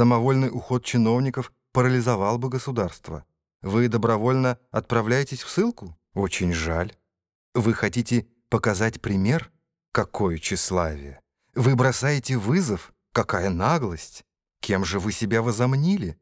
Самовольный уход чиновников парализовал бы государство. Вы добровольно отправляетесь в ссылку? Очень жаль. Вы хотите показать пример? Какое тщеславие! Вы бросаете вызов? Какая наглость! Кем же вы себя возомнили?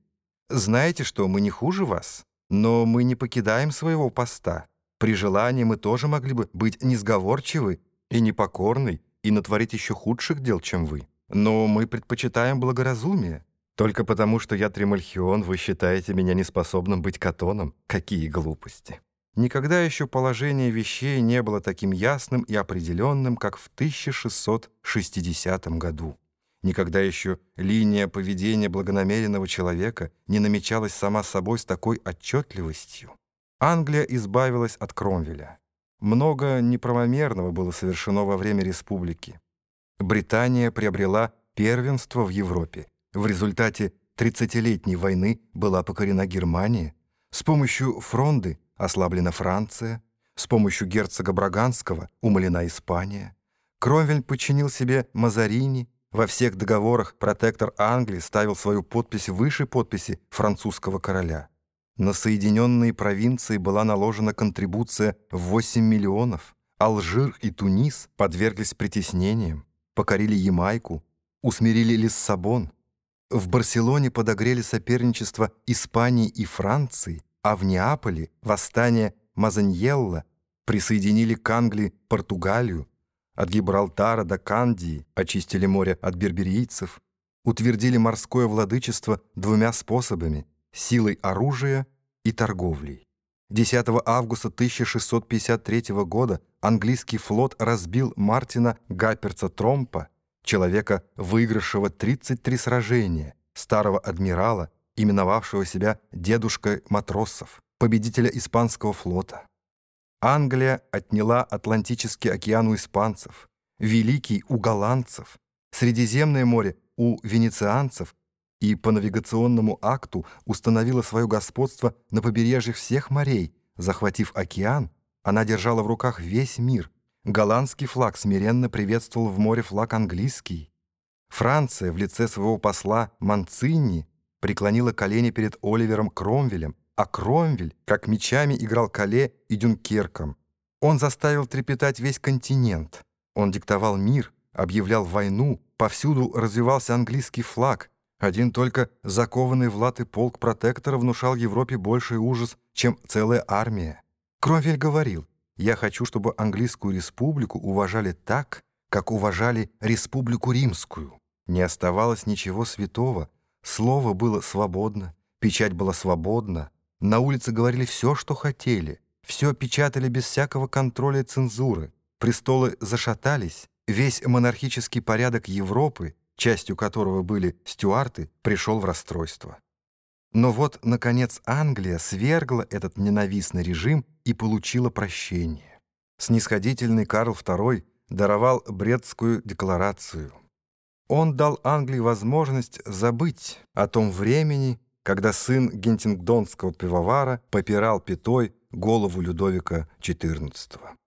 Знаете, что мы не хуже вас, но мы не покидаем своего поста. При желании мы тоже могли бы быть несговорчивы и непокорны и натворить еще худших дел, чем вы. Но мы предпочитаем благоразумие. Только потому, что я Тремальхион, вы считаете меня неспособным быть катоном? Какие глупости! Никогда еще положение вещей не было таким ясным и определенным, как в 1660 году. Никогда еще линия поведения благонамеренного человека не намечалась сама собой с такой отчетливостью. Англия избавилась от Кромвеля. Много неправомерного было совершено во время республики. Британия приобрела первенство в Европе. В результате 30-летней войны была покорена Германия. С помощью фронды ослаблена Франция. С помощью герцога Браганского умолена Испания. Кромвель подчинил себе Мазарини. Во всех договорах протектор Англии ставил свою подпись выше подписи французского короля. На Соединенные провинции была наложена контрибуция в 8 миллионов. Алжир и Тунис подверглись притеснениям, покорили Ямайку, усмирили Лиссабон. В Барселоне подогрели соперничество Испании и Франции, а в Неаполе восстание Мазаньелла присоединили к Англии Португалию, от Гибралтара до Кандии очистили море от берберийцев, утвердили морское владычество двумя способами – силой оружия и торговлей. 10 августа 1653 года английский флот разбил Мартина Гаперца Тромпа, человека, выигравшего 33 сражения, старого адмирала, именовавшего себя дедушкой матросов, победителя испанского флота. Англия отняла Атлантический океан у испанцев, Великий у голландцев, Средиземное море у венецианцев и по навигационному акту установила свое господство на побережьях всех морей. Захватив океан, она держала в руках весь мир. Голландский флаг смиренно приветствовал в море флаг английский. Франция в лице своего посла Манцинни преклонила колени перед Оливером Кромвелем, а Кромвель, как мечами, играл Кале и Дюнкерком. Он заставил трепетать весь континент. Он диктовал мир, объявлял войну, повсюду развивался английский флаг — один только закованный в латы полк протектора внушал Европе больший ужас, чем целая армия. Кромвель говорил, «Я хочу, чтобы английскую республику уважали так, как уважали республику римскую. Не оставалось ничего святого, слово было свободно, печать была свободна, на улице говорили все, что хотели, все печатали без всякого контроля и цензуры, престолы зашатались, весь монархический порядок Европы частью которого были стюарты, пришел в расстройство. Но вот, наконец, Англия свергла этот ненавистный режим и получила прощение. Снисходительный Карл II даровал Бредскую декларацию. Он дал Англии возможность забыть о том времени, когда сын гентингдонского пивовара попирал пятой голову Людовика XIV.